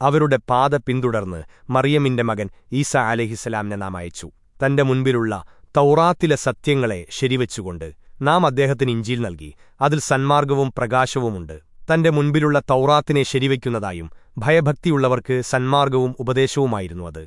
അവരുടെ പാത പിന്തുടർന്ന് മറിയമിന്റെ മകൻ ഈസ അലഹിസലാമിനെ നാം അയച്ചു. തന്റെ മുൻപിലുള്ള തൗറാത്തിലെ സത്യങ്ങളെ ശരിവച്ചുകൊണ്ട് നാം അദ്ദേഹത്തിന് ഇഞ്ചിയിൽ നൽകി. അതിൽ സന്മാർഗവും പ്രകാശവുമുണ്ട്. തന്റെ മുൻപിലുള്ള തൗറാത്തിനെ ശരിവയ്ക്കുന്നതായും ഭയഭക്തിയുള്ളവർക്ക് സന്മാർഗവും ഉപദേശവുമായിരുന്നു അത്.